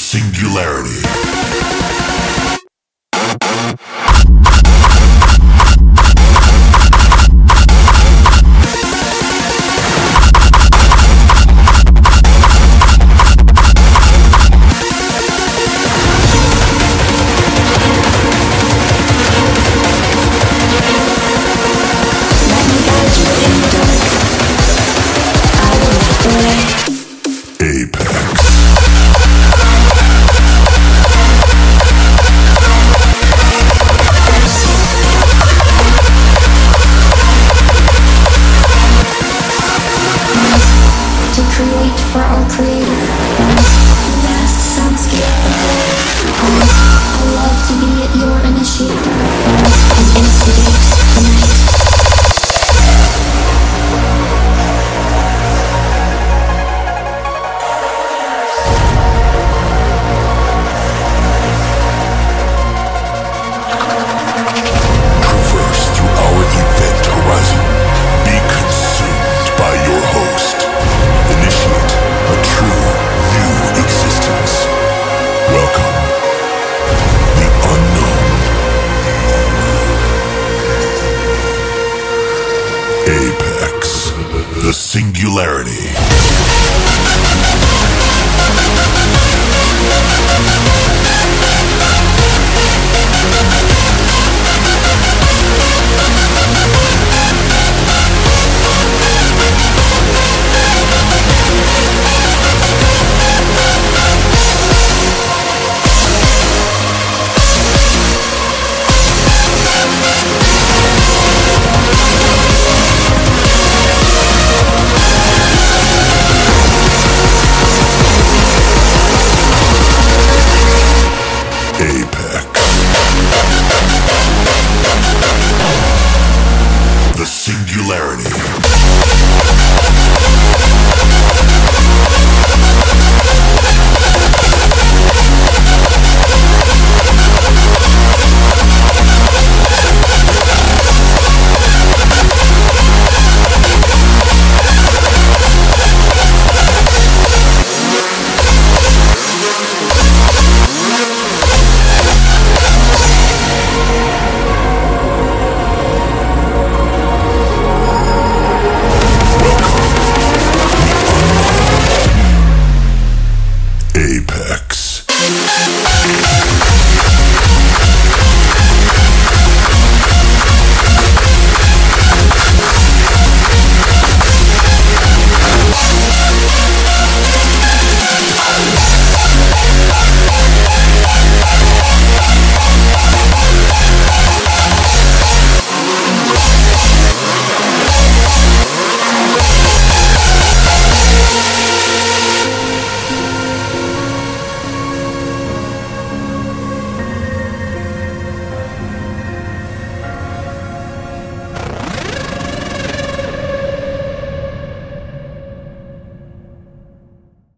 Singularity. Let me guide you. I will. Apex, the singularity.